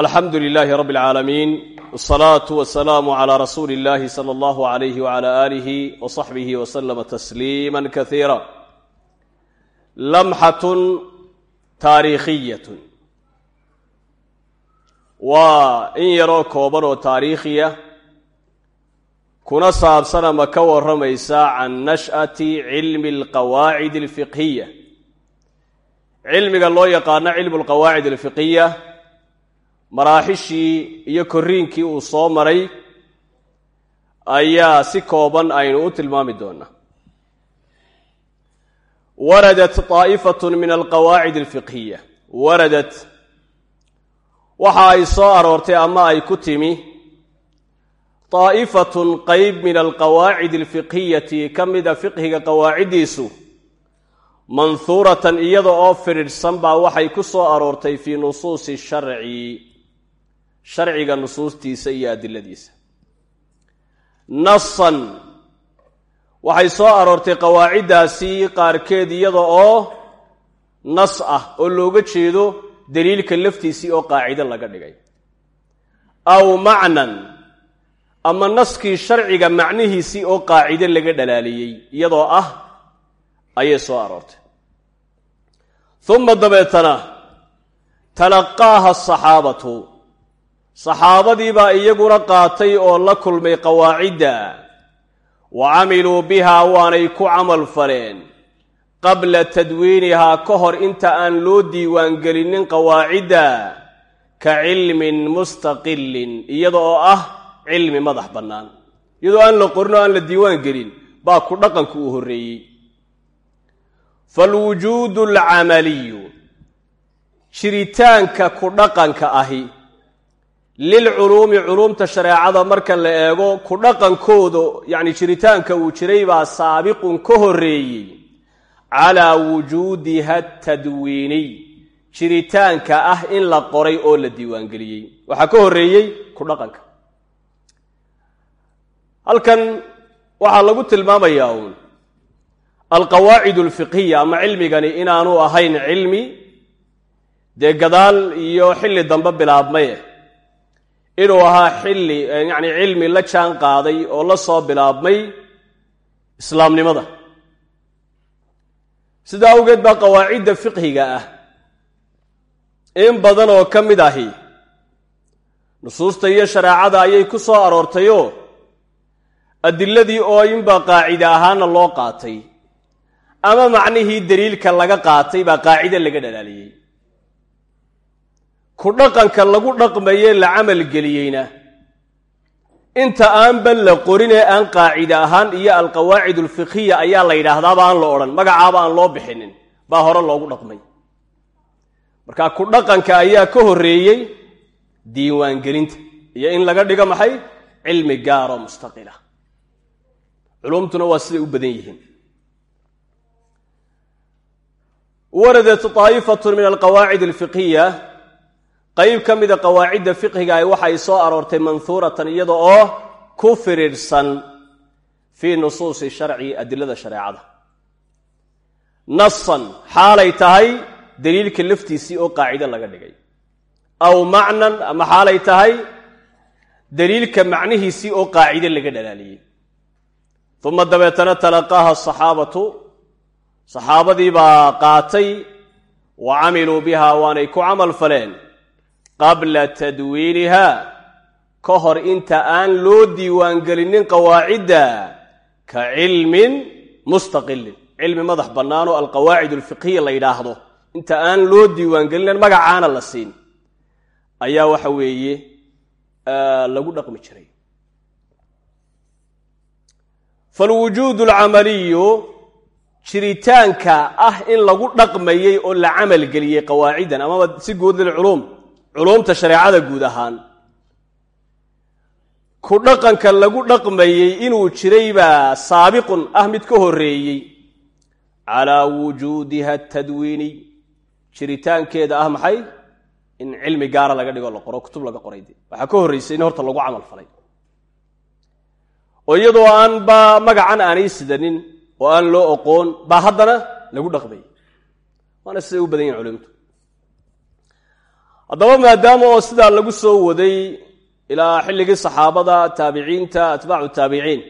alxamdu lilaahi rabi اlcaalamiin wsalaatu wasalaamu calaa rasuuli اllahi sala allahu alayhi wala aalihi wasaxbihi waslama tasliima kasiira lamxatun taariikhiyatun waa in yaroo kooban oo taariikhiya kuna saabsan ama ka warramaysa can nash'ati cilmi alqawaacid alfiqhiya cilmiga loo yaqaano cilmu alqawaacid alfiqhiya maraaxishii iyo korriinkii uu soo maray ayaa si kooban aynu u tilmaami doonaa waradat طaa'ifatun min alqawaacid alfiqhiya waradat. Waxa ay soo aroortay ama ay ku timi طaa'ifatun qeyb min alqawaacid alfiqhiyati ka mida fiqhiga qawaaciddiisu manhuuratan iyada oo fidhidhsan baa waxay ku soo aroortay fii nusuusi sharci sharciga nusuustiisa iyo adiladiisa. Nasan waxay soo aroortay qawaaciddaasi qaarkeed iyada oo nas ah oo looga jeedo daliilka laftiisii oo qaacido laga dhigay. Aw macnan ama naskii sharciga macnihiisii oo qaacido laga dhalaaliyey iyadoo ah ayay soo aroortay. Uma dabeetana talaqaaha asaxaabatu saxaabadiibaa iyaguna qaatay oo la kulmay qawaacidda. Wa camiluu bihaa waanay ku camal faleen. Qabla tadwiinihaa ka hor inta aan loo diiwaangelinin qawaacidda ka cilmin mustaqilin iyada oo ah cilmi madax bannaan. Iyadoo aan la qorin oo aan la diiwaan gelin baa ku dhaqanku uu horreeyey. Falwujuudu alcamaliyu jiritaanka ku dhaqanka ahi lilculuumi culuumta shareecada marka la eego ku dhaqankooda yacni jiritaanka uu jiray baa saabiqun ka horreeyey calaa wujuudiha tadwiiniy jiritaanka ah in la qoray oo la diiwaangeliyey waxaa ka horreeyey ku dhaqanka halkan waxaa lagu tilmaamayaa uun alqawaacid alfiqhiya ama cilmigani inaanu ahayn cilmi dee gadaal iyo xilli dambe bilaabmaye inuu ahaa xilli yacni cilmi la jaan qaaday oo la soo bilaabmay islaamnimada. Sidaa awgeed baa qawaacidda fiqhiga ah in badan oo ka mid ahi nusuusta iyo shareecada ayay ku soo aroortayoo adiladii oo inbaa qaacide ahaana loo qaatay ama macnihii daliilka laga qaatay baa qaacide laga dhalaaliyey ku dhaqanka lagu dhaqmaye la camal geliyeyna. Inta aanba la qorin ee aan qaacide ahaan iyo alqawaacid alfiqhiya ayaa la yidhaahdaaba aan la odhan magacaaba aan loo bixinin baa hore loogu dhaqmay. Marka ku dhaqanka ayaa ka horreeyey diiwaangelinta iyo in laga dhigo maxay? Cilmi gaaroo mustaqila. Culumtuna waa siday u badan yihiin. Waradat طaa'ifatun min alqawaacid alfiqhiya qayb ka mida qawaacidda fiqhiga ah waxay soo aroortay manhuuratan iyada oo ku firidhsan fii nusuusi sharci adilada shareecada. Nasan xaalay tahay daliilka laftiisii oo qaacido laga dhigay. Aw macnan ama xaalay tahay daliilka macnihiisii oo qaacido laga dhalaaliyey. Uma dabeetana talaqaaha asaxaabatu saxaabadii baa qaatay wa camiluu biha waanay ku camal faleen qabla tadwiiniha ka hor inta aan loo diiwaangelinin qawaacidda ka cilmin mustaqilin cilmi madax bannaan oo alqawaacid alfiqhiya la yidhaahdo. Inta aan loo diiwaangelinin magacaana la siin. Ayaa waxa weeye lagu dhaqmi jiray. Falwujuudu alcamaliyu jiritaanka ah in lagu dhaqmayey oo la camal geliyey qawaaciddan amaba si guud lilculuum culuumta shareecada guud ahaan. Ku dhaqanka lagu dhaqmayey inuu jiray baa saabiqun ah mid ka horreeyey. Calaa wujuudiha tadwiiniy jiritaankeeda ah maxay? In cilmi gaara laga dhigo la qoro kutub laga qoray de waxaa ka horraysay in horta lagu camal falay. Oo iyadoo aan ba magacan aanay sidanin oo aan loo oqoon baa haddana lagu dhaqmayey waana siday u badan yihiin culimtu haddaba maadaama oo sidaa lagu soo waday ilaa xilligii saxaabada taabiciinta atbaacu taabiciin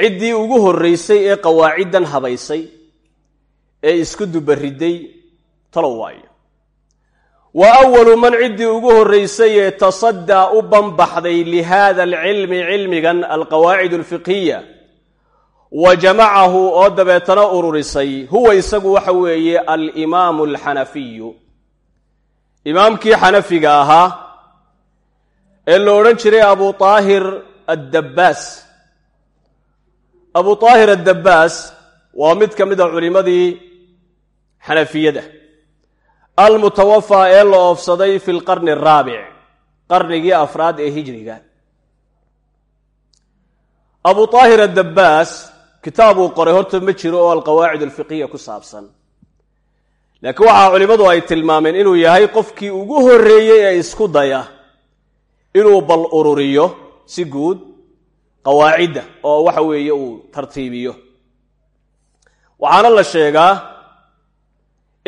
ciddii ugu horreysay ee qawaaciddan habaysay ee isku dubaridday talow waayo. Wa awalu man ciddii ugu horraysay ee tasaddaa u banbaxday lihaada alcilmi cilmigan alqawaacid alfiqhiya wa jamacahu oo dabeetana ururisay huwa isagu waxa weeye alimaamu alxanafiyu imaamkii xanafiga ahaa ee la odhan jiray abu aahir addabbaas. Abu aahir addabbaas waa mid ka mid a culimmadii xanafiyada. Almutawafaa ee la oofsaday fi lqarni araabic qarnigii afraad ee hijriga. Abu aahir addabbaas kitaabuu qoray horta ma jiro oo alqawaacid alfiqhiya ku saabsan laakiin waxaa culimmadu ay tilmaameen inuu yahay qofkii ugu horreeyey ee isku daya inuu bal ururiyo si guud qawaacidda oo waxa weeye uu tartiibiyo. Waxaana la sheegaa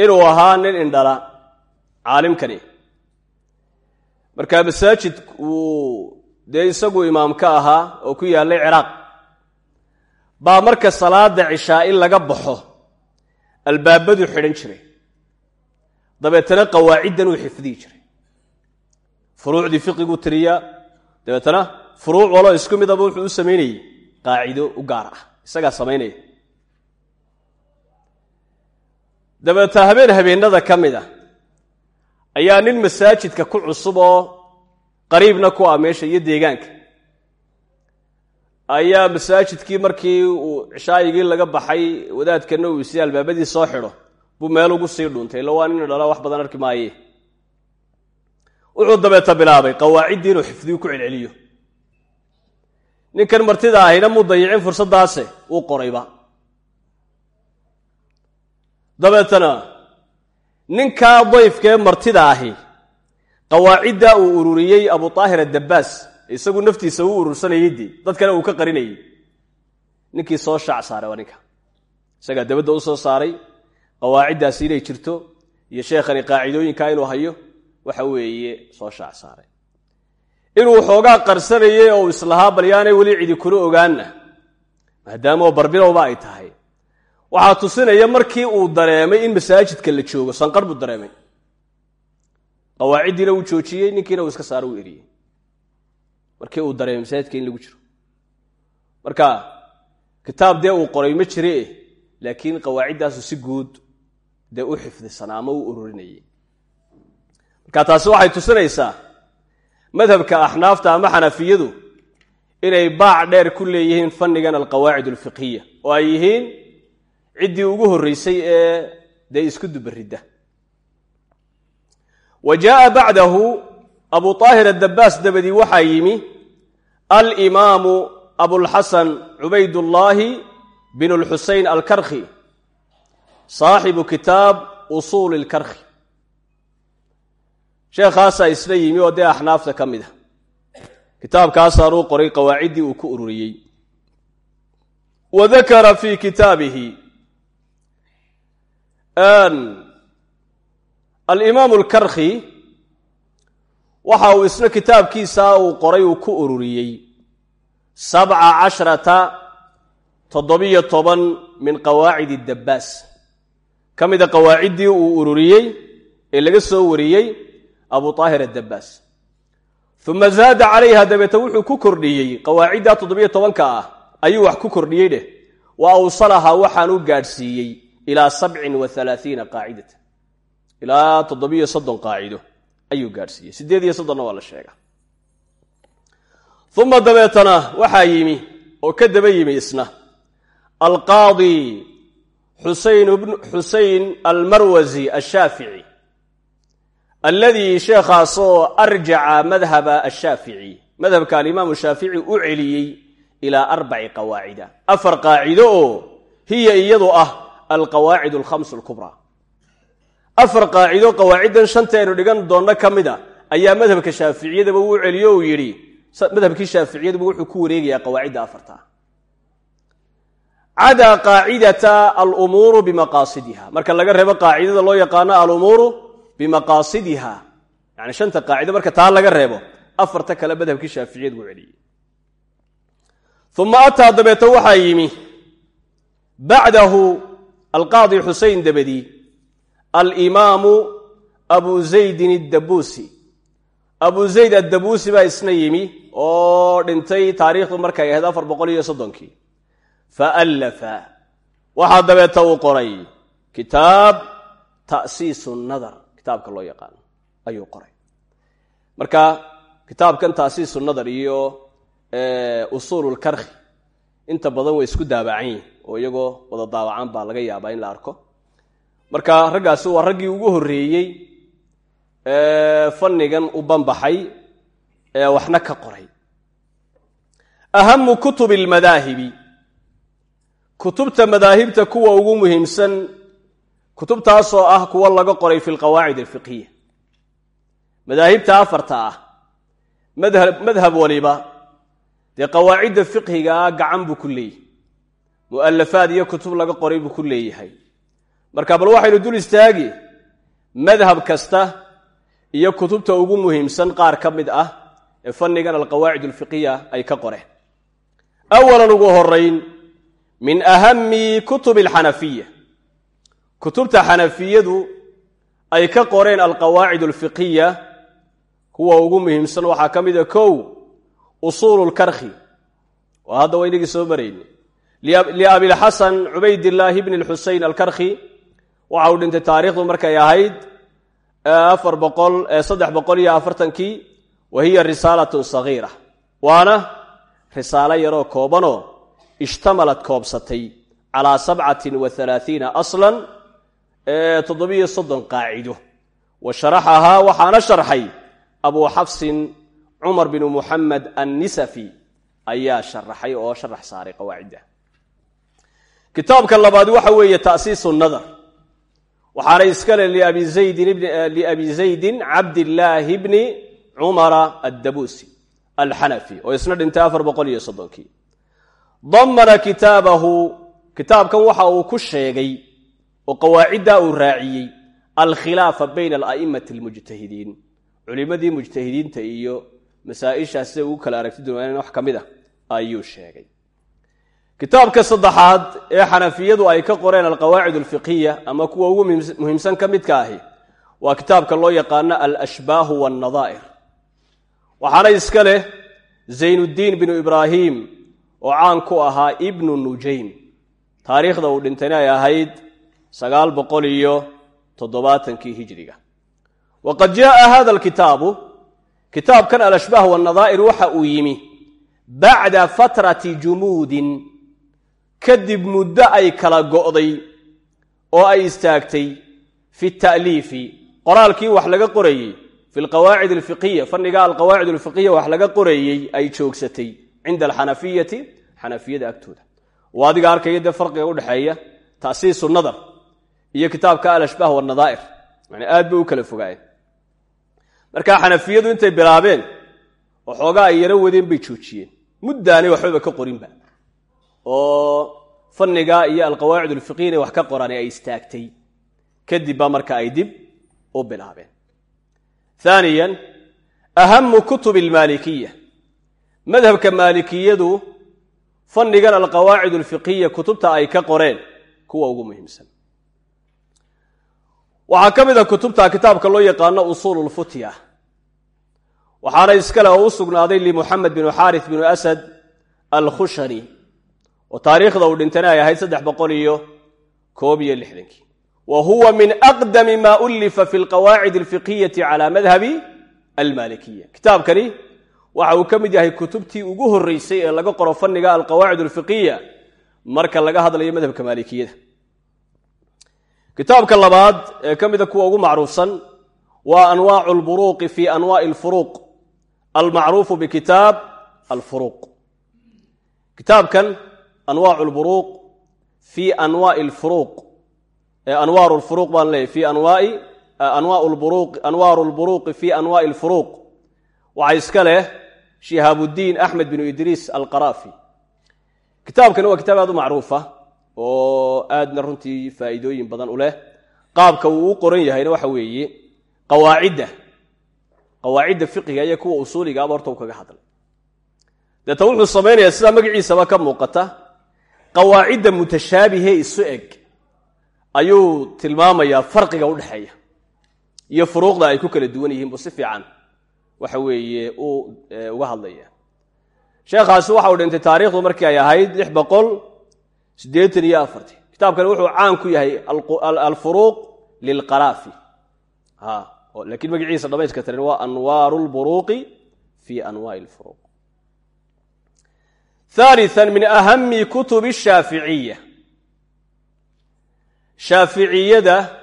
inuu ahaa nin indhala caalimkani. Markaa masaajid uu dee isagu imaam ka ahaa oo ku yaallay ciraaq baa marka salaada cishaa in laga baxo albaabadu xidhan jiray dabeetana qawaaciddan uu xifdiyi jiray. Furuucdii fiqiguu tiriyaa dabeetana furuuc waloo isku midaba wuxuu u samaynayey qaacido u gaar ah isagaa samaynaya dabeeta habeen habeennada ka mid a ayaa nin masaajidka ku cusub oo qariibna ku ah meesha iyo deegaanka. Ayaa masaajidkii markii uu cishaayigii laga baxay wadaadkana uu isi albaabadii soo xidho buu meel ugu sii dhuuntay illa waa nin dhala wax badan arki maaye. Wuxuu dabeeta bilaabay qawaaciddii inuu xifdiyu ku celceliyo. Ninkan martida ahina muu dayicin fursaddaase? Uu qorayba. Dabeetana ninkaa dayfkee martida ahi qawaaciddaa uu ururiyey abu aahir addabbaas isagu naftiisa u urursanayay dee dadkana uu ka qarinayay ninkii soo shaac saaray waa ninka. Isagaa dabadda u soo saaray qawaaciddaasi inay jirto iyo sheekhani qaacidooyinkaa inuu hayo waxa weeye soo shaac saaray. Inuu xoogaa qarsanayay oo islahaa bal yaanay weli cidi kuna ogaanna maadaama oo barbilowba ay tahay. Waxaa tusinaya markii uu dareemay in masaajidka la joogo sanqar buu dareemay. Qawaaciddiina uu joojiyey ninkiina uu iska saaro uu eriyey. Markii uu dareemay masaajidka in lagu jiro. Marka kitaab dee uu qoray ma jire laakiin qawaaciddaasu si guud dee u xifdisanaa ama u ururinayay. Marka taasi waxay tusinaysaa madhabka axnaafta ama xanafiyadu inay baac dheer ku leeyihiin fannigan alqawaacid alfiqhiya oo ay yihiin ciddii ugu horreysay ee dee isku dubaridda wa jaaa bacdahu abu aahir addabbaas dabadii waxaa yimi alimaamu abulxasan cubaydullaahi bin lxusein alkarkhi saaxibu kitaab usuuli lkarkhi sheekhaasaa isla yimi oo dee axnaafta ka mid a kitaabkaasaanuu qoray qawaaciddii uu ku ururiyey. Wa dakara fii kitaabihi. Alimaamu alkarkhi waxa uu isna kitaabkiisa uu qoray uu ku ururiyey. Sabca cashrata toddobiyo toban min qawaacid addabbaas ka mida qawaaciddii uu ururiyey ee laga soo wariyey abu aahir addabbaas. Uma zaada calayha dabeete wuxuu ku kordhiyey qawaaciddaa toddobiyo tobanka ah ayuu wax ku kordhiyey dheh. Wa awsalaha waxaan u gaadhsiiyey ilaa sabcin wa alaaiina qaacidata ilaa toddobiyo soddon qaacido ayuu gaadhsiiyey. Siddeed iyo soddonna waa la sheega uma dabeetana waxaa yimi oo ka daba yimi isna alqaadi xusayn almarwasi ashaafici alladii sheekhaasoo arjaca madhaba ashaafici madhabka alimaamu shaafici u celiyey ilaa arbaci qawaacida afar qaacido oo hiya iyadu ah alqawaacid alkhams alkubraa afar qaacido qawaaciddan shanta aynu dhigan doonno ka mid a ayaa madhabka shaaficiyadaba uu celiyo uu yidhi madhabkii shaaficiyadaba wuxuu ku wareegayaa cadaa qaacidata alumuuru bimaqaasidiha marka laga reebo qaacidada loo yaqaano alumuuru bimaqaasidiha yani shanta qaacido marka taa laga reebo afarta kale madhabkii shaaficiyad buu celiyey uma ataa dabeeta waxaa yimi bacdahu alqaadi xusein dabadii alimaamu abu zaydin addabuusi abu zayd addabuusi baa isna yimi oo dhintay taariikhdu markay ahayd afar boqol iyo soddonkii faallafa waxaa dabeeta uu qoray kitaab ta'siisu nadar kitaabka loo yaqaano ayuu qoray marka kitaabkan ta'siisu nadar iyo usuululkarkhi inta badan way isku daabacan yihiin oo iyagoo wada daawacan baa laga yaabaa in la arko marka raggaasi waa raggii ugu horreeyey fannigan u banbaxay ee waxna ka qoray ahamu kutubi almadaahibi kutubta madaahibta kuwa ugu muhiimsan kutubtaasoo ah kuwa laga qoray fi lqawaacid alfiqhiya. Madaahibta afarta ah madhab waliba dee qawaacidda fiqhigaa gacan buu ku leeyahay. Mu'alafaad iyo kutub laga qoray buu ku leeyahay. Marka bal waxaynu dul istaagi madhab kasta iyo kutubta ugu muhiimsan qaar ka mid ah ee fannigan alqawaacid alfiqhiya ay ka qoreen. Awalan ugu horayn min ahami kutubi alxanafiya kutubta xanafiyadu ay ka qoreen alqawaacid alfiqhiya kuwa ugu muhiimsan waxaa ka mida kow usuulu lkarkhi waa hadda wa inagii soo marayne liabilxasan cubaydillaahi bni lxusein alkarkhi waxa uu dhintay taariikhdu markay ahayd afar boqol saddex boqol iyo afartankii wa hiya risaalatun sagiira. Waana risaalo yaroo koobanoo ishtamalad koobsatay calaa sabcatin wa halaaiina aslan toddobiyo soddon qaacido. Wa sharaxahaa waxaana sharxay abuu xafsin cumar binu muxamed annisafi ayaa sharaxay oo sharax saaray qawaacidda. Kitaabka labaad waxa weeye ta'siisu nadar. Waxaana iskale liabi zaydin cabdillaahi bni cumara addabuusi alxanafi oo isna dhintay afar boqol damana kitaabahu kitaabkan waxa uu ku sheegay oo qawaaciddaa uu raaciyey alkhilaafa bayna ala'immati almujtahidiin culimmadii mujtahidiinta iyo masaa-ishaas siday ugu kala aragti duwanaan wax ka mid a ayuu sheegay. Kitaabka saddexaad ee xanafiyadu ay ka qoreen alqawaacid alfiqhiya ama kuwa ugu muhiimsan ka midka ahi waa kitaabka loo yaqaano alashbaahu wannadaa'ir. Waxaana iska leh zaynuddiin binu ibraahim oo caan ku ahaa ibnu nujaym. Taariikhda uu dhintayna ay ahayd sagaal boqol iyo toddobaatankii hijriga waqad jaءa hada alkitaabu kitaabkan alashbaah wannadaa'ir waxa uu yimi bacda fatrati jumuudin kadib muddo ay kala go'day oo ay istaagtay fi ta'liifi qoraalkii wax laga qorayey fi alqawaacid alfiqhiya fanniga alqawaacid alfiqhiya wax laga qorayey ay joogsatay cinda alxanafiyati xanafiyada agtooda. Oo adiga arkaya dee farqiga udhexeeya ta'siisu nadar iyo kitaabka alashbaah wannadaa'ir yani aad bay u kala fogaayeen markaa xanafiyadu intay bilaabeen oo xoogaa ay yaro wadeen bay joojiyeen. Muddaanay waxbaba ka qorinba. Oo fanniga iyo alqawaacid alfiqhiya inay wax ka qoraan ay istaagtay. Kadib marka ay dib u bilaabeen. Haaniya ahamu kutub almaalikiya madhabka maalikiyadu fannigan alqawaacid alfiqhiya kutubta ay ka qoreen kuwa ugu muhiimsan. Waxaa ka mid a kutubta kitaabka loo yaqaano usuul lfutya waxaana iskale oo u sugnaaday limuxamed binu xaarith binu asad alkhushani oo taariikhda uu dhintana ay ahayd saddex boqol iyo koob iyo lixdankii. Wa huwa min aqdami ma ulifa fi lqawaacid alfiqhiyati cala madhabi almalikiya kitaabkani waxa uu ka mid yahay kutubtii ugu horreysay ee laga qoro fanniga alqawaacid alfiqhiya marka laga hadlayo madhabka maalikiyada. Kitaabka labaad ee ka mida kuwa ugu macruufsan waa anwaacu lburuuqi fi anwaai alfuruuq almacruufu bikitaab alfuruuq. Kitaabkan anwaacu lburuuq fi anwaai alfuruuq anwaaru lfuruuq baan leeyahy fi anwaai anwaaru lburuuqi fi anwaai alfuruuq waxaa iska leh shihaabudiin axmed binu idriis alqaraafi kitaabkani waa kitaab aad u macruufa oo aadna runtii faa'iidooyin badan u leh. Qaabka uu u qoran yahayna waxa weeye qawaacidda qawaacidda fiqiga iyo kuwa usuuligaaba horta uu kaga hadlay. Deeta wuxuu samaynayaa sidaa magaciisaba ka muuqata. Qawaacidda mutashaabihe isu eg ayuu tilmaamayaa farqiga udhexeeya iyo furuuqda ay ku kala duwan yihiin buu si fiican waxa weeye uu uga hadlaya. Sheekhaasi waxa uu dhintay taariikhdu markii ay ahayd lix boqol siddeetan iyo afarti kitaabkani wuxuu caan ku yahay alfuruuq lilqaraafi laakiin magaciisa dhamayska tiran waa anwaaru lburuuqi fi anwaai lfuruuq haalian min ahami kutubi shaaficiya shaaficiyada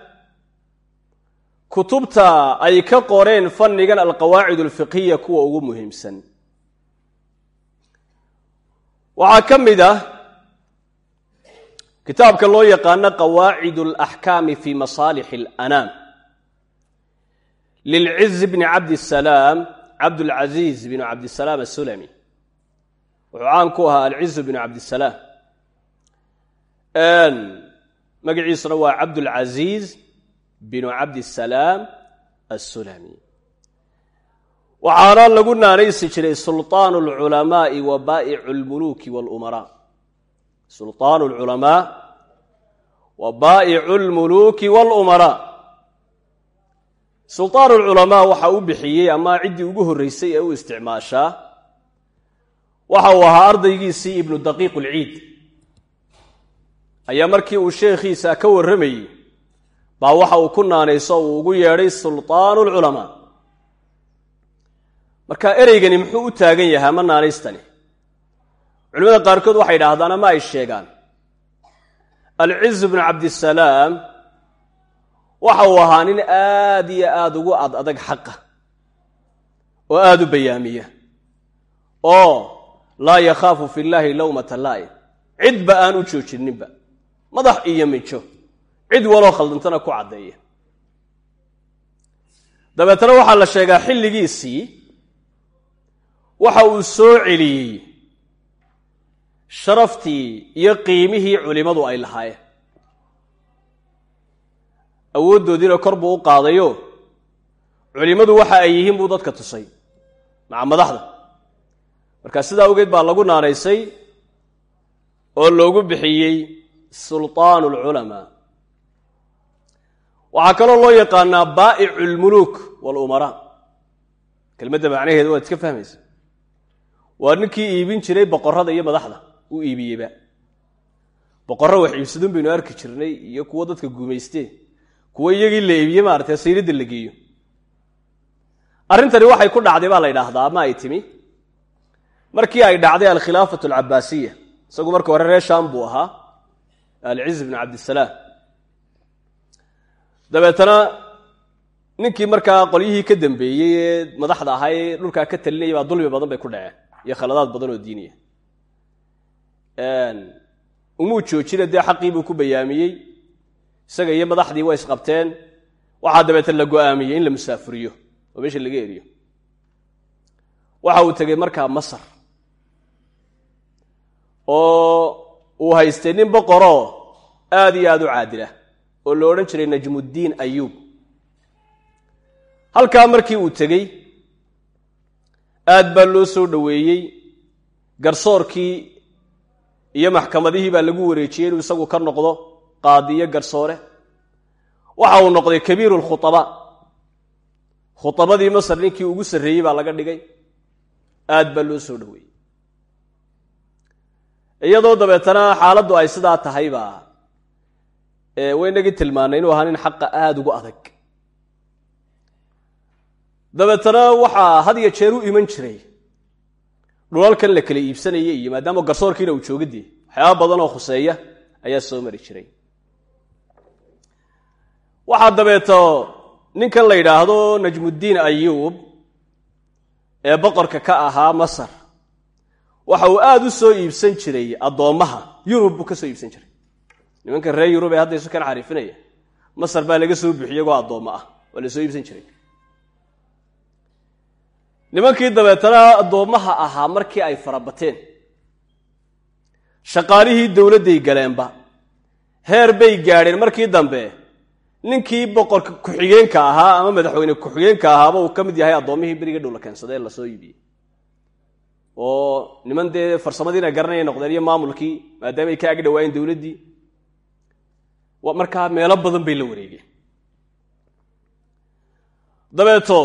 kutubta ay ka qoreen fannigan alqawaacid alfiqhiya kuwa ugu muhiimsan. Waxaa ka mid ah kitaabka loo yaqaano qawaacid alaxkaami fi masaalix alanaam. Lilciz bni cabdisalaam cabdulcaziiz binu cabdisalaam asulami wuxuu caan ku ahaa alciz binu cabdisalaam magaciisuna waa cabdulcaziiz binu cabdisalaam assulami waxaana lagu naanaysi jiray sulطaan اlculamaai wa baa'icu اlmuluki wاlumaraa sulطaan اlculamaa wa baa'icu اlmuluki wاlumaraa sulطaan اlculamaa waxa u bixiyey ama ciddii ugu horreysay ee u isticmaashaa waxa uu ahaa ardaygiisii ibnu daqiiq ulciid ayaa markii uu sheekhiisa ka warramayey baa waxa uu ku naanayso uu ugu yeedhay sulطaanu lculamaa marka ereygani muxuu u taagan yahay ama naanaystani? Culimada qaarkood waxay idhaahdaan ama ay sheegaan. Alciz bnu cabdisalaam waxa uu ahaa nin aad iyo aada ugu ad adag xaqa oo aada u bayaamiya oo laa yakhaafu fi llaahi lowmata laa'im cidba aan u joojinninba madax iyo mijo cid waloo khaldantana ku caddeeya dabeetana waxaa la sheegaa xilligiisii waxa uu soo celiyey sharaftii iyo qiimihii culimmadu ay lahaayeen. Awooddoodiina kor buu u qaadayo. Culimmadu waxa ay yihiin buu dadka tusay. Maca madaxda. Marka sidaa awgeed baa lagu naanaysay oo loogu bixiyey sulطaan اlculamaa waxaa kaloo loo yaqaanaa baa'icu اlmuluuk wاlumaraa kelmadda macnaheeda waad iska fahmaysa waa ninkii iibin jiray boqorada iyo madaxda u iibiyeyba boqorro wax iibsadun baynu arki jirnay iyo kuwo dadka guumaysteen kuwo iyagii la iibiye maarata sayradda la geeyo. Arrintani waxay ku dhacday baa la ydhaahdaa ama ay timi? Markii ay dhacday alkhilaafatu alcabaasiya isagu marka hore reer sham buu ahaa alciz bn cabdisalaam dabeetana ninkii markaa qolyihii ka dambeeyey ee madaxda ahaa ee dhulkaa ka talinaya baa dulmi badan bay ku dhaceen iyo khaladaad badan oo diiniya umuu joojina dee xaqii buu ku bayaamiyey isaga iyo madaxdii way isqabteen. Waxaa dabeeta la go'aamiyey in la musaafuriyo oo meesha laga eriyo. Waxa uu tegey markaa masar oo uu haystay nin boqoroo aad iyo aada u caadila oo la odhan jiray najmuddiin ayuub halkaa markii uu tegey aad baa loo soo dhoweeyey garsoorkii iyo maxkamadihii baa lagu wareejiyey inuu isagu ka noqdo qaadiyo garsoore. Waxa uu noqday kabiiru lkhuaba khuabadii masar ninkii ugu sarreeyey baa laga dhigay. Aad baa loo soo dhoweeyey. Iyadoo dabeetana xaaladdu ay sidaa tahayba waynagii tilmaanay inuu ahaa nin xaqa aada ugu adag. Dabeetana waxaa had iyo jeer u iman jiray. Dhulalkan la kala iibsanaya iyo maadaama garsoorkiina uu joogadee waxyaaba badan oo khuseeya ayaa soo mari jiray. Waxaa dabeeto ninkan la yidhaahdo najmuddiin ayuub ee boqorka ka ahaa masar. Waxa uu aada u soo iibsan jiray addoommaha yurub buu ka soo iibsan jiray nimanka reer yurub ee hadda isu kan xariifinaya masar baa laga soo bixi iyagoo addoommo ah waa la soo iibsan jiray. Nimankii dabeetana addoommaha ahaa markii ay farabateen shaqaalihii dowladday galeenba heer bay gaadheen markii dambe ninkii boqorka ku-xigeenka ahaa ama madaxweyne ku-xigeenka ahaaba uu ka mid yahay addoommihii beriga dhow la la soo iibiyey. Oo niman dee farsamadiina garanaya noqdeen iyo maamulkii maadaama ay ka ag dhawaayeen dowladdii markaa meelo badan bay la wareegeen. Dabeeto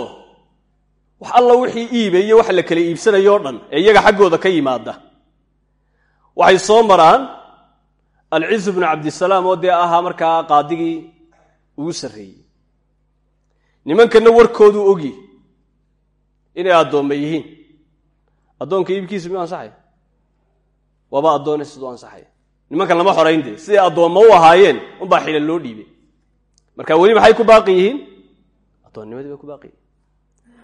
wax alla wixii iibay iyo waxa la kala iibsanayo o dhan ee iyaga xaggooda ka yimaada waxay soo maraan alciz bnu cabdisalaam oo dee ahaa markaa qaadigii ugu sarreeyey. Nimankanna warkooduu ogyi inay addoomma yihiin. Addoonka iibkiisu miyuu ansaxaya waaba addoone siduu ansaxaya nimankan lama xorayn dee. Siday u ahaayeen? Unbaa xila loo dhiibay. Marka weli maxay ku baaqi yihiin? Addoonnimadii bay ku baaqi yihiin.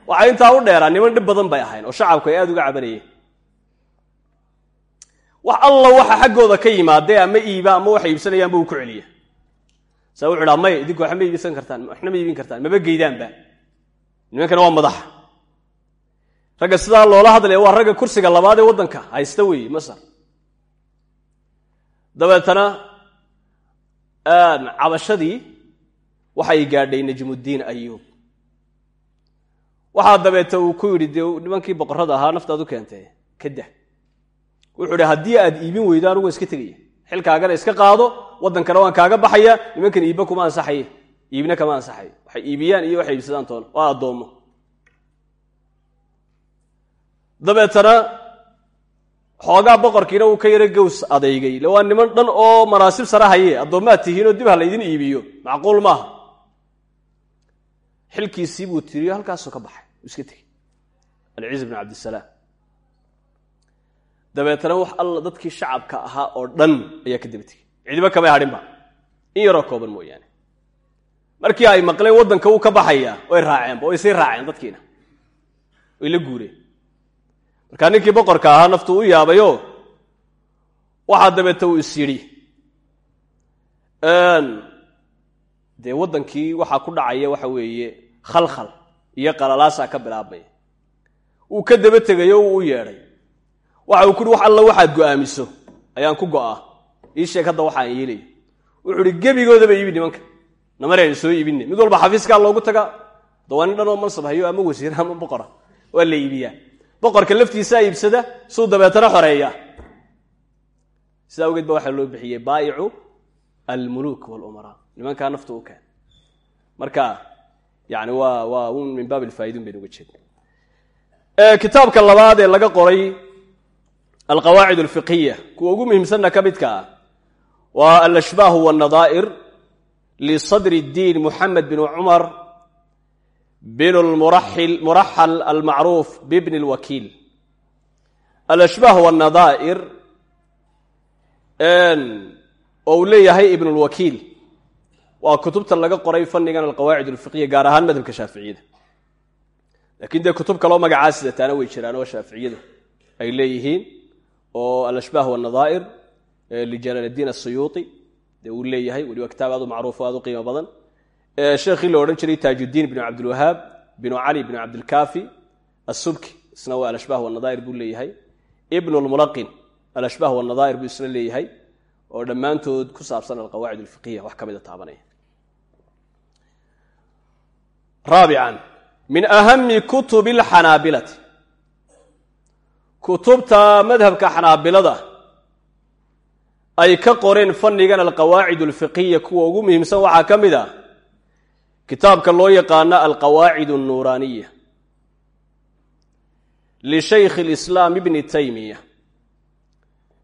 Waxaa intaa u dheeraa niman dhib badan bay ahayn oo shacabku ay aada uga cabanayeen. Wax alla waxa xaggooda ka yimaadee ama iiba ama waxa iibsanayaanba uu ku celiya saa wuxu dhaa may idinku waxma iibsan kartaan waxna ma iibin kartaan maba geydaanba nimankana waa madaxa. Ragga sidaa loola hadlaya waa ragga kursiga labaad ee waddanka haysta weeye masar dabeetana cabashadii waxay gaadhay najmuddiin ayuub. Waxaa dabeete uu ku yidhi dee nimankii boqorrada ahaa naftaad u keentee kada wuxuu idhi haddii aad iibin weydo anugu iska tegaya xilkaagana iska qaado waddankana waan kaaga baxaya nimankan iibba kuma ansaxaye. Iibna kama ansaxayo waxay iibiyaan iyo waxay iibsadaan toona waa addoommo dabeetana xoogaa boqorkiina uu ka yaro gows adeygay le waa niman dhan oo manaasib sare haye addoommaad tihiinoo dib ha laydin iibiyo. Macquul maaha. Xilkiisii buu tiriyo halkaasuu ka baxay. Uu iska tegey. Alciz bn cabdisalaam dabeetana wax alla dadkii shacabka ahaa oo dhan ayaa ka daba tegey cidiba kamay hadhinba. In yaroo kooban mooyaane. Markii ay maqleen waddanka uu ka baxaya way raaceenba way sii raaceen dadkiina. Way la guureen markaa ninkii boqorka ahaa naftu u yaabayo. Waxaa dabeete uu is yidhi dee waddankii waxaa ku dhacaya waxa weeye khalkhal iyo qalalaasaa ka bilaabmaya uu ka daba tegayo uu u yeedhay. Waxa uu kuhi wax alla waxaad go'aamiso ayaan ku go'aa. Ii sheeg hadda waxaan yeelaya wuxuu ihi gebigoodaba iibi nimanka namareen soo iibine mid walba xafiiskaa loogu taga dawaa nin dhan oo mansab hayo ama wasiir ama boqora waa la iibiyaa boqorka laftiisaa iibsada suu dabeetana xoreeya. Sidaa awgeed ba waxaa loo bixiyey baayicu almuluuk walumaraa nimankaa naftu u keen. Marka yani waa waa un min baab ilfaa'idin baynu uga jeedna kitaabka labaad ee laga qoray alqawaacid alfiqhiya kuwa ugu muhiimsanna ka midka ah waa alashbaah wannadaa'ir lisadr اddiin muxamed bin cumar bin muraxal almacruuf bibn اlwakiil alashbaah wannadaa'ir oo uu leeyahay ibn اlwakiil waa kutubta laga qoray fannigan alqawaacid alfiqhiya gaar ahaan madhabka shaaficiyada lakiin dee kutub kaloo magacaa sidataana way jiraan oo shaaficiyadu ay leeyihiin oo alashbaah wannadaa'ir lijalal اdiin asuyuuطi dee uu leeyahay weliba kitaab aad u macruuf o aad u qiimo badan sheekhii la odhan jiray taajuddiin binu cabdilwahaab binu cali binu cabdilkaafi asubki isna waa alashbaah wannadaa'ir buu leeyahay. Ibnu lmulaqin alashbaah wannadaa'ir buu isna leeyahay oo dhammaantood ku saabsan alqawaacid alfiqhiya wax ka mida taabanaya. Raabican min ahami kutubi alxanaabilati kutubta madhabka xanaabilada ay ka qoreen fannigan alqawaacid alfiqhiya kuwa ugu muhiimsan waxaa ka mid a kitaabka loo yaqaano alqawaacid alnuuraaniya lishaykhi lislaam ibni taymiya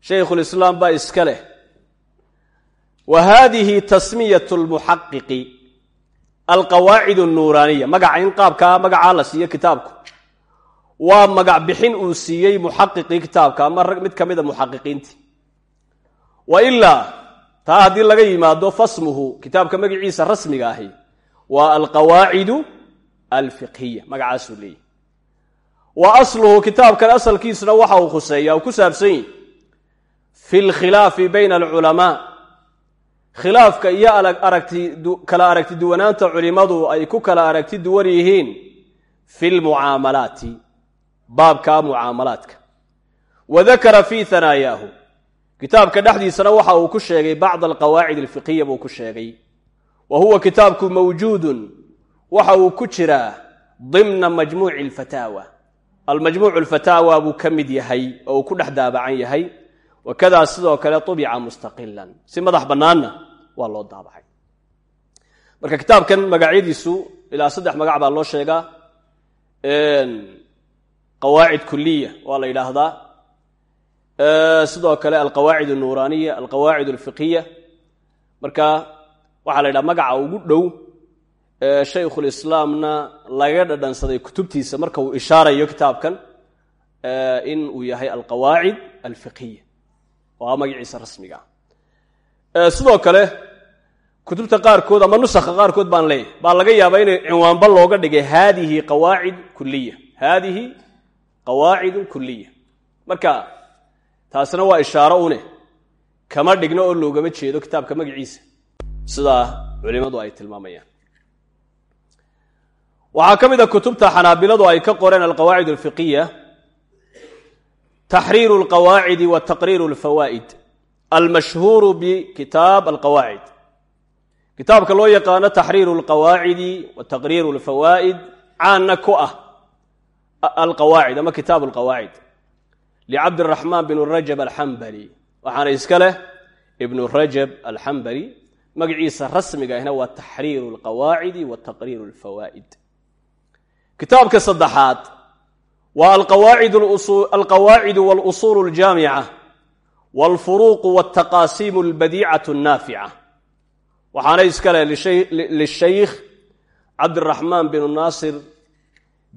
shaykhulislaam baa iska leh. Wa haadihi tasmiyat lmuxaqiqi alqawaacid alnuuraaniya magaca in qaabkaa magacaa la siiyo kitaabku. Waa magac bixin uu siiyey muxaqiqii kitaabka ama mid ka mida muxaqiqiintii wa ilaa taa haddii laga yimaado fasmuhu kitaabka magaciisa rasmiga ahi waa alqawaacidu alfiqhiya magacaasuu leeyahy wa asluhu kitaabkan asalkiisuna waxa uu khuseeya ku saabsan yihi fi lkhilaafi bayna alculamaa khilaafka iyo aragti kala aragti duwanaanta culimmadu ay ku kala aragti duwan yihiin. Fi lmucaamalaati baabka mucaamalaadka. Wa dakara fii hanaayaahu kitaabka dhexdiisana waxa uu ku sheegay bacd alqawaacid alfiqhiya buu ku sheegay wa huwa kitaabku mawjuudun waxa uu ku jiraa dimna majmuuci alfataawa almajmuucu alfataawa buu ka mid yahay oo uu ku dhex daabacan yahay. Wakadaa sidoo kale ubica mustaqilan si madax bannaanna waa loo daabacay. Marka kitaabkan magacyadiisu ilaa saddex magac baa loo sheegaa. Qawaacid kuliya waa la yidhaahdaa. Sidoo kale alqawaacid alnuuraaniya alqawaacid alfiqiya marka waxaa la yidhaha magaca ugu dhow shaykhulislaamna laga dhadhansaday kutubtiisa marka uu ishaarayo kitaabkan in uu yahay alqawaacid alfiqiya waa magaciisa rasmiga. Ah sidoo kale kutubta qaarkood ama nusakha qaarkood baan leeyahy baa laga yaabaa inay cinwaanba looga dhigay haadihi qawaacid kuliya haadihi qawaacidun kuliya marka taasna waa ishaaro une. Kama dhigno oo loogama jeedo kitaabka magaciisa sidaa culimadu ay tilmaamayaan. Waxaa ka mid a kutubta xanaabiladu ay ka qoreen alqawaacid alfiqiya taxriiru alqawaacidi wa taqriiru alfawaa'id almashhuuru bikitaab alqawaacid kitaabka loo yaqaano taxriiru alqawaacidi wa taqriiru alfawaa'id caanna ku ah alqawaacid ama kitaab alqawaacid licabdiraxmaan bn rajab alxambali waxaana iska leh ibnu rajab alxambali magaciisa rasmiga ahna waa taxriiru alqawaacidi wa taqriiru alfawaa'id kitaabka saddexaad waa alqawaacid walusuul aljaamica walfuruuq waltaqaasiim albadiicat annaafica waxaana iska leh lishaykh cabdiraxmaan binu naasir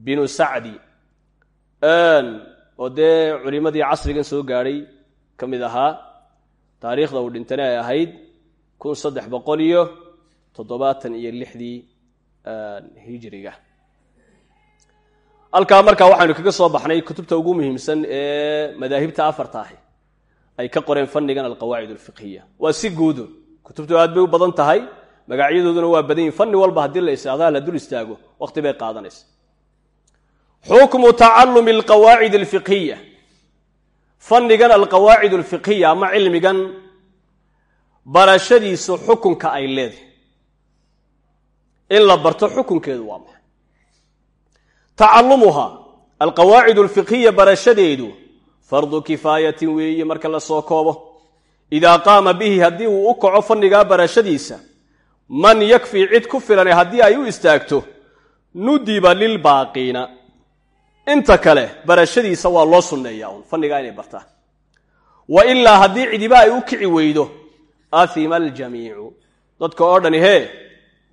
binu sacdi. Oo dee culimadii casrigan soo gaadhay ka mid ahaa taariikhda uu dhintana ay ahayd kun saddex boqol iyo toddobaatan iyo lixdii hijriga halkaa markaa waxaynu kaga soo baxnay kutubta ugu muhiimsan ee madaahibta afarta ahi ay ka qoreen fannigan alqawaacid alfiqhiya waa si guudun kutubtu aad bay u badan tahay magacyadooduna waa badan yihiin fanni walba haddii la isticdaal la dul istaago waqti bay qaadanaysa. Xukmu tacalumi alqawaacid alfiqhiya fannigan alqawaacid alfiqhiya ama cilmigan barashadiisu xukunka ay leedahay. In la barto xukunkeedu waa maxay? Tacalumuha alqawaacid alfiqhiya barashadeedu fardu kifaayatin weeye marka la soo koobo. Idaa qaama bihi haddii uu u kaco fannigaa barashadiisa man yakfii cid ku filane haddii ay u istaagto nudiba lilbaaqiina inta kale barashadiisa waa loo sunneeyaa un fannigaa inay bartaan. Wa ilaa haddii cidiba ay u kici weydo athima aljamiicu dadka oo dhani hee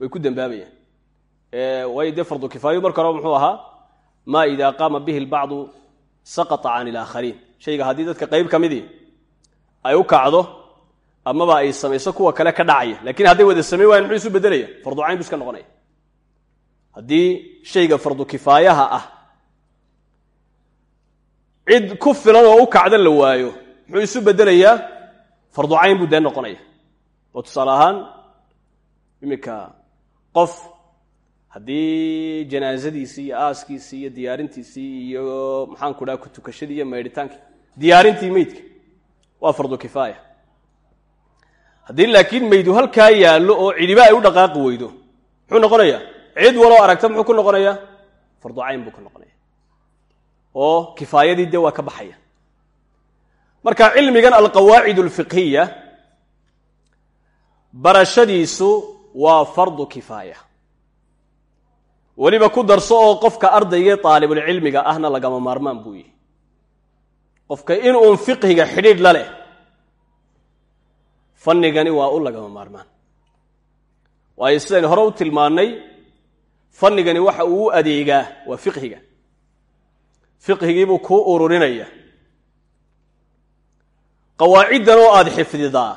way ku dembaabayaan waayo dee fardu kifaayo marka horeba muxuu ahaa? Maa idaa qaama bihi lbacdu saqata can ilaakhariin shayga haddii dadka qayb ka midii ay u kacdo amaba ay samayso kuwa kale ka dhacaya. Lakiin hadday wada samayn wayan muxuu isu bedelaya fardu cayn bu iska noqonaya. Haddii shayga fardu kifaayaha ah cid ku filan oo u kacda la waayo muxuu isu bedelayaa fardu cayn buu dee noqonaya. Oo tusaale ahaan iminka qof haddii janaasadiisii iyo aaskiisii iyo diyaarintiisii iyo maxaanku dhaha kutukashadii iyo maydhitaankii diyaarintii meydka waa fardu kifaaya. Haddii laakiin maydu halkaa yaallo oo cidiba ay u dhaqaaqi weydo muxuu noqonayaa? Cid waloo aragta muxuu ku noqonayaa? Fardu cayn buu ka noqonaya. Oo kifaayadii dee waa ka baxaya marka cilmigan alqawaacid alfiqhiya barashadiisu waa fardu kifaaya. Weliba ku darso oo qofka ardaygae aalibulcilmiga ahna lagama maarmaan buu yihi qofka inuun fiqhiga xidhiidh la leh fannigani waa u lagama maarmaan. Waayo sidaynu hore u tilmaannay fannigani waxa uu u adeegaa waa fiqhiga. Fiqhigiibuu kuu ururinaya qawaaciddan oo aada xifdidaa.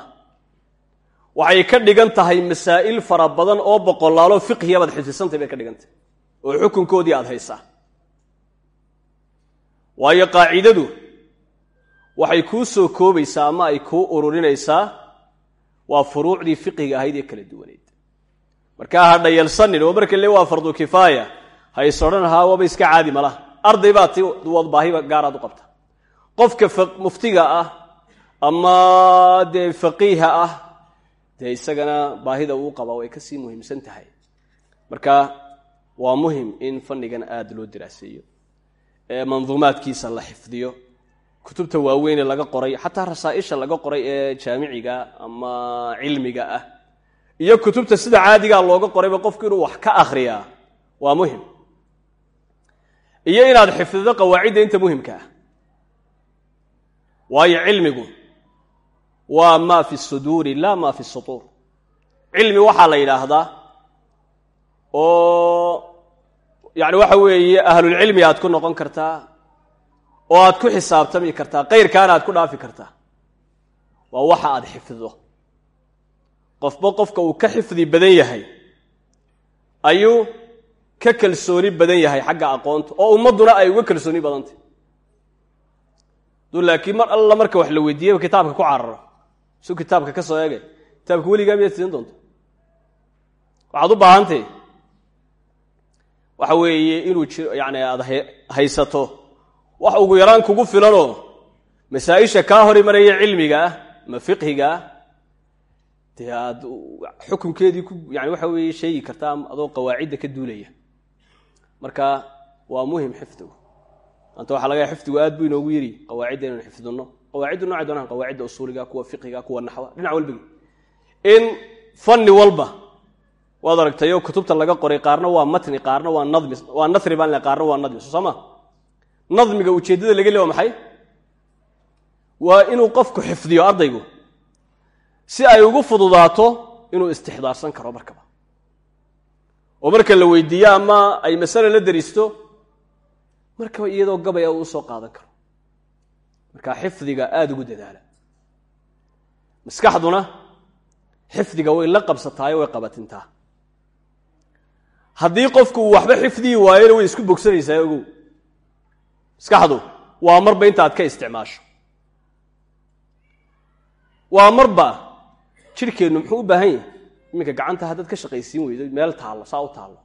Waxay ka dhigan tahay masaa'il fara badan oo boqolaaloo fiqhiya baad xifdisantay bay ka dhigan tahay oo xukunkoodii aada haysaa. Waayo qaacidadu waxay kuu soo koobaysaa ama ay kuu ururinaysaa waa furuucdii fiqhiga ahayd ee kala duwaneyd markaa ha dhayalsanin oo marka le waa fardu kifaaya hays odhan haa waaba iska caadi malaha arday baa ti wad baahiba gaaraad u qabta. Qofka muftiga ah ama dee faqiiha ah dee isagana baahida uu qabaa way ka sii muhiimsan tahay. Marka waa muhiim in fannigan aada loo diraaseeyo ee manduumaadkiisa la xifdiyo kutubta waaweynee laga qoray xataa rasaaisha laga qoray ee jaamiciga ama cilmiga ah iyo kutubta sida caadigaa looga qorayba qofku inuu wax ka akhriyaa waa muhiim iyo inaad xifdido qawaacidda inta muhimka ah. Waayo cilmigu waa maa fi suduuri laa maa fi sutuur cilmi waxaa la yidhaahdaa oo yani waxa weeye ahlulcilmi aad ku noqon kartaa oo aad ku xisaabtami kartaa kayrkaana aad ku dhaafi kartaa. Waa waxa aad xifdido qofba qofka uu ka xifdi badan yahay ayuu ka kalsooni badan yahay xagga aqoonta oo ummadduna ay uga kalsooni badantay du laakiin mar alla marka wax la weydiiyaba kitaabka ku cararo su kitaabka ka soo eegay. Kitaabka weligaa miyaad siin doonta waxaad u baahantay? Waxa weeye inuu jiro yani aada haysato. Wax ugu yaraan kugu filanoo masaa-isha kaa hor imanaya cilmiga ah ama fiqhiga ah dee aad xukunkeedii ku yani waxa weeye sheegi kartaa adoo qawaacidda ka duulaya. Marka waa muhiim xifdigu. Maanta waxa laga xifdigu aad buu inoogu yiri qawaacidda inaynu xifdinno qawaaciddu noocay doonaan qawaacidda usuuliga kuwa fiqiga kuwa naxwa dhinac walbagi in fanni walba waad aragtayo kutubta laga qoray qaarna waa matni qaarna waa nadmi waa nasri baan le qaarna waa nadmi. Soo sama nadmiga ujeeddada laga le waa maxay? Waa inuu qofku xifdiyo ardaygu si ay ugu fududaato inuu istixdaarsan karo markaba. Oo marka la weydiiyo ama ay masale la dariisto markaba iyadoo gabaya uu u soo qaadan karo marka xifdiga aada ugu dadaala. Maskaxduna xifdiga way la qabsataayo way qabatintaa. Haddii qofku uu waxba xifdiyi waayona way isku bogsanaysaa ogow. Maskaxdu waa marba inta aad ka isticmaasho. Waa marba jidhkeennu muxuu u baahan yahay? Iminka gacanta haddaad ka shaqaysiin weydo meel taallo saa u taallo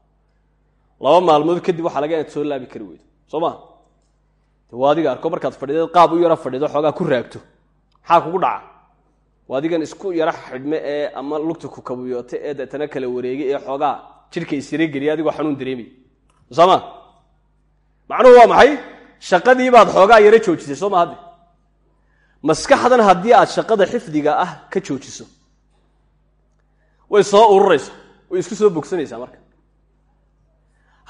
laba maalmood kadib waxaa laga inaad soo laabi kari weydo soo ma waa adiga arko markaad fadhideed qaab u yaro fadhido xoogaa ku raagto. Maxaa kugu dhaca? Waa adigan isku yaro xidhme ee ama lugta ku kabuyoote ee deetana kala wareegay ee xoogaa jidhka isirageliya adigoo xanuun dareemay soo ma macnuhu waa maxay? Shaqadii baad xoogaa yaro joojisay soo ma hadde maskaxdan haddii aad shaqada xifdiga ah ka joojiso way soo ururaysa way isku soo bogsanaysaa marka.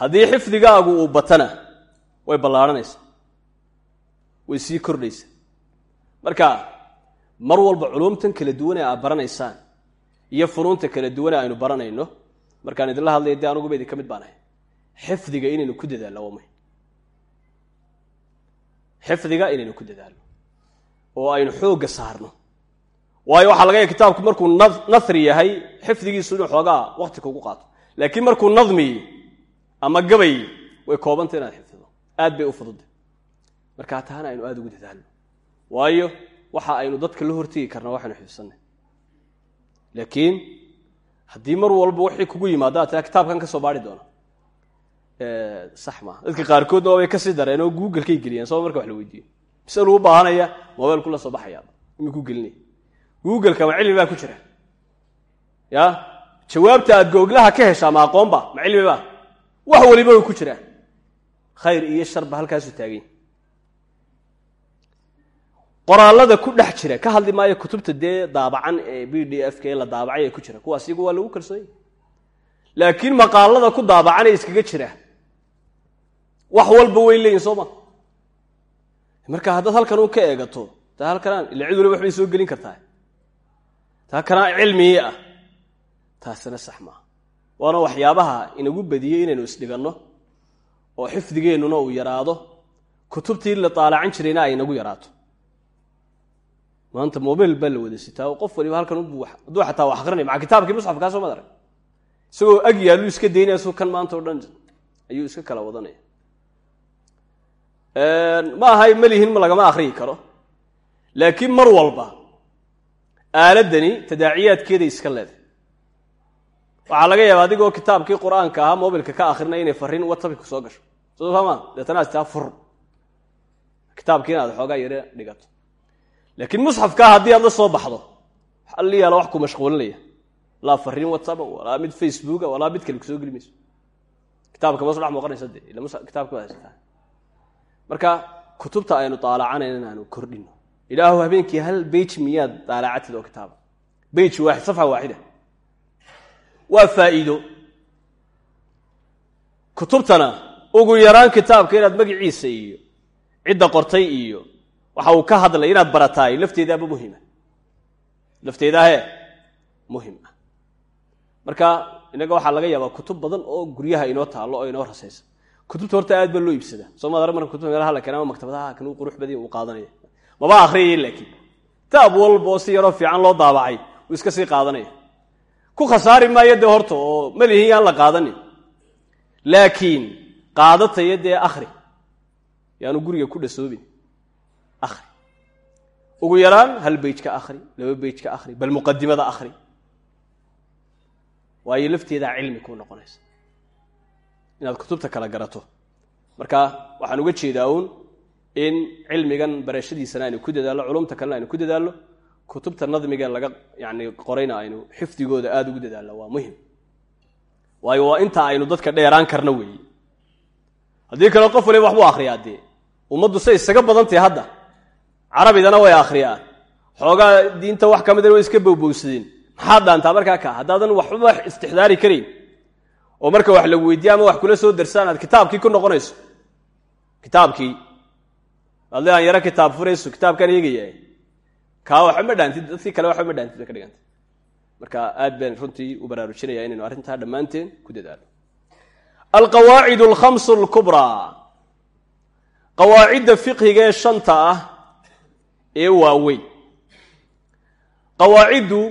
Haddii xifdigaagu uu batana way ballaarhanaysaa way sii kordhaysaa marka mar walba culumtan kala duwan ee aad baranaysaan iyo funuunta kala duwan ee aynu baranayno markaan idinla hadlaya dee anuguba idinka mid baan ahay xifdiga inaynu ku dadaalno waa muhiim xifdiga inaynu ku dadaalno oo aynu xoogga saarno. Waayo waxaa laga yaay kitaabku markuu nasri yahay xifdigiisu inuu xoogaa waqti kugu qaato. Laakiin markuu nadmi ama gabay way koobanta inaad xifdido. Aad bay u fududda markaa taana aynu aada ugu dadaalno waayo waxa aynu dadka la hortegi karnaa waxaynu xifdsanay laakiin haddii mar walba wixii kugu yimaado aad tiraa kitaabkan ka soo baari doona. Sax maaha dadka qaarkoodna waabay ka sii dareen oo google-kay geliyaan marka wax la weydiiyo. Mise lagu baahanaya mobilku la soo baxayaa imikuu gelinaya google-ka ma cilmi baa ku jira. Ya? Jawaabta aad googlaha ka heshaa ma aqoonba ma cilmi ba wax waliba way ku jiraan. Khayr iyo sharba halkaasu taagany qoraalada ku dhex jira. Ka hadli maayo kutubta dee daabacan ee b d f k la daabacay ee ku jira. Kuwaas iyagu waa lagu kalsoonya laakiin maqaalada ku daabacan ee iskaga jira wax walba way leeyihiin soo ma? Marka haddaad halkan u ka eegato ta halkanaan ila waxbay soo gelin kartaa taa kanaa cilmigii ah taasina sax maaha waana waxyaabaha inagu badiyey inaynu isdhiganno oo xifdigeennuna uu yaraado. Kutubtii la daalacan jirayna ay inagu yaraato maanta mobil baa la wada sitaa oo qof waliba halkan hadduu xataa wax akrinay maa kitaabkii musxaf kaa soo madarag isagoo ag yaallu iska daynaya su kan maanta o dhan ayuu iska kala wadanaya. Ma malihin ma lagama akriyi karo. Laakiin mar walba aaladani tadaaciyaadkeeday iska leeday waxaa laga yaaba adigoo kitaabkii qur'aanka ahaa mobilka ka akrinaya inay fariin watabka soo gasho. Soo fahmaa deetana ad taa fur. Kitaabkii inaad xoogaa yare dhigato laakiin musxafkaa haddii aad la soo baxdo alli yaalla wax ku mashquulinaya laa fariin whatsapp walaa mid facebooka walaa mid kale ku soo geli mayso kitaabka mas dhex muuqanaysa ila kitaabka haysataa marka kutubta aynu daalacanayna in aanu kordhino. Ilaahu habeenkii hal bej miyaad daalacatid oo kitaaba bej waaxid safxa waaxida. Waa faa'iido. Kutubtana ugu yaraan kitaabka inaad magaciisa iyo cidda qortay iyo waxa uu ka hadlay inaad barataay lafteedaaba muhima lafteedaahe muhiim ah. Marka inaga waxaa laga yaabaa kutub badan oo guryaha inoo taallo oo inoo rasaysa kutubta horta aad baa loo iibsadaa sooma adar marka kutubta meelaha la keena ama maktabadaha kan uu qurux badiya uu qaadanaya. Maba akhriyaya laakiin. Kitaab walba oo si yaroo fiican loo daabacay uu iska sii qaadanaya. Ku khasaari maayo dee horta oo malihin yaan la qaadanin laakiin qaadataya dee akhri yaanu guriga ku dhasoobin ugu yaraan hal beyj akhri laba beyj ka bal muqadimada akhri. Waayo lafteedaa cilmi kuu noqonaysa. Inaad kutubta kala garato. Marka waxaan uga jeedaa uun in cilmigan barashadiisana aynu ku dadaallo culumta kalena aynu ku dadaallo kutubta nadmiga laga yani qorayna aynu xifdigooda aada ugu dadaalno waa muhiim. Waayo waa inta aynu dadka dheeraan karno weeye haddii kale qof waliba waxbuu akhriyaa dee. Ummaddu say isaga badantahy hadda carabidana way akhriyaan xoogaa diinta wax ka midana way iska bowbowsadeen. Maxaad dhaantaa markaa ka? Haddaadan waxba istixdaari karayn oo marka wax lagu weydiiya ama wax kula soo darsaan aad kitaabkii ku noqonayso. Kitaabkii. Adle aan yaro kitaab furayso kitaabkan eegaya kaa waxba ma dhaantid dadkii kale waxba ma dhaantid bay ka dhiganta marka aad baan runtii u baraarujinaya inaynu arrintaa dhammaanteen ku dadaalo alqawaacid alkhamsu alkubraa qawaacidda fiqhiga shanta ah ee waaweyn. Qawaaciddu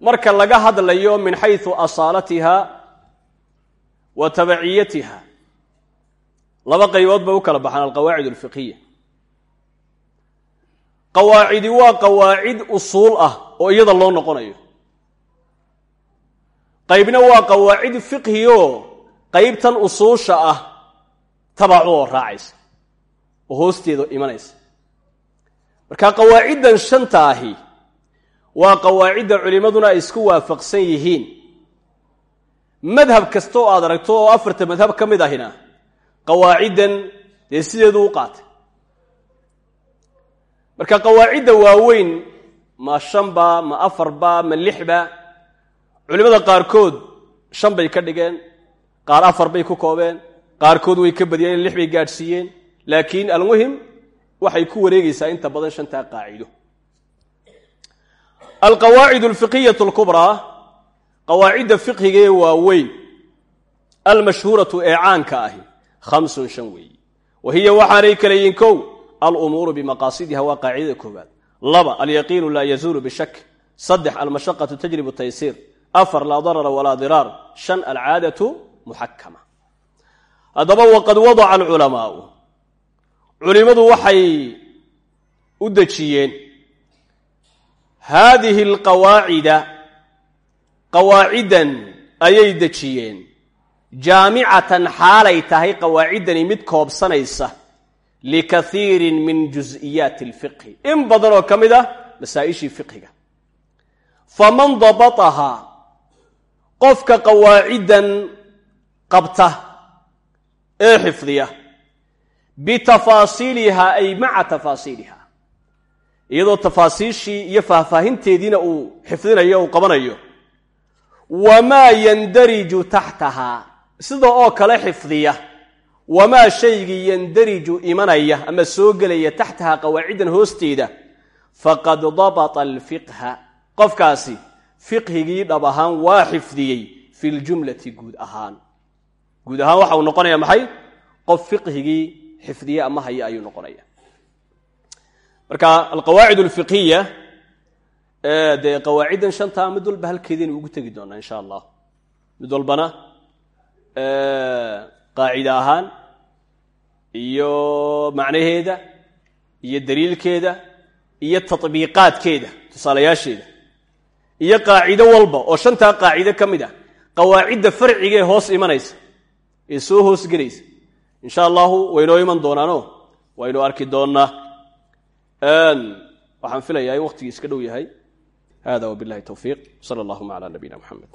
marka laga hadlayo min xaysu asaalatiha wa tabaciyatiha laba qaybood bay u kala baxaan alqawaacid alfiqhiya qawaacidi waa qawaacid usuul ah oo iyada loo noqonayo. Qaybna waa qawaacid fiqhiyo qaybtan usuusha ah tabacu oo raacaysa oo hoosteeda imanaysa marka qawaaciddan shanta ahi waa qawaacidda culimmaduna ay isku waafaqsan yihiin. Madhab kasta oo aad aragto oo afarta madhab ka mid ahina qawaaciddan dee sideedu u qaatay. Marka qawaacidda waaweyn ma shanba ma afarba ma lixba culimmada qaarkood shan bay ka dhigeen qaar afar bay ku koobeen qaarkood way ka badiyeen lix bay gaadhsiiyeen. Laakiin almuhim waxay ku wareegaysaa inta badan shantaa qaacido. Alqawaacid alfiqiyat alkubraa qawaacidda fiqhiga ee waaweyn almashhuuratu ee caanka ahi khamsun shan weeyi wa hiya waxaanay kala yihiin kow alumuuru bimaqaasidiha waa qaacidada koobaad laba alyaqiinu laa yazuulu bishak saddex almashaqatu tajribu taysiir. Afar laa darara walaa diraar. Shan alcaadatu muxakama haddaba waqad wadaca alculamaau culimmadu waxay u dejiyeen haadihi alqawaacida qawaaciddan ayay dejiyeen. Jaamicatan xaalay tahay qawaaciddani mid koobsanaysa likaiirin min jus'iyaati alfiqhi. In badan oo ka mid ah masaa-ishii fiqhiga. Faman dabatahaa qofka qawaaciddan qabta ee xifdiya bitafaasiiliha ay maca tafaasiiliha. Iyadoo tafaasiishii iyo faahfaahinteediina uu xifdinayo uu qabanayo. Wamaa yandariju taxtahaa sida oo kale xifdiya. Wamaa shaygii yandariju imanaya ama soo gelaya taxtahaa qawaaciddan hoosteeda. Faqad dabata alfiqha. Qofkaasi fiqhigii dhab ahaan waa xifdiyey fi ljumlati guud ahaan. Guud ahaan waxa uu noqonaya maxay? Qof fiqhigii xifdiye ama haya ayuu noqonaya. Marka alqawaacid alfiqhiya dee qawaaciddan shantaa mid walba halkeedaynu ugu tegi doonaa insha allah. Mid walbana qaacida ahaan iyo macnaheeda iyo daliilkeeda iyo tabiiqaadkeeda tusaalayaasheeda iyo qaacido walba oo shantaa qaacido ka mid ah qawaacidda farcigaee hoos imanaysa ee soo hoos gelaysa insha allahu waynoo iman doonaano? Waynu arki doonnaa waxaan filayaa in waqtigii iska dhow yahay. Hada wbillahi towfiiq sala allahuma cala nabiyina mxamed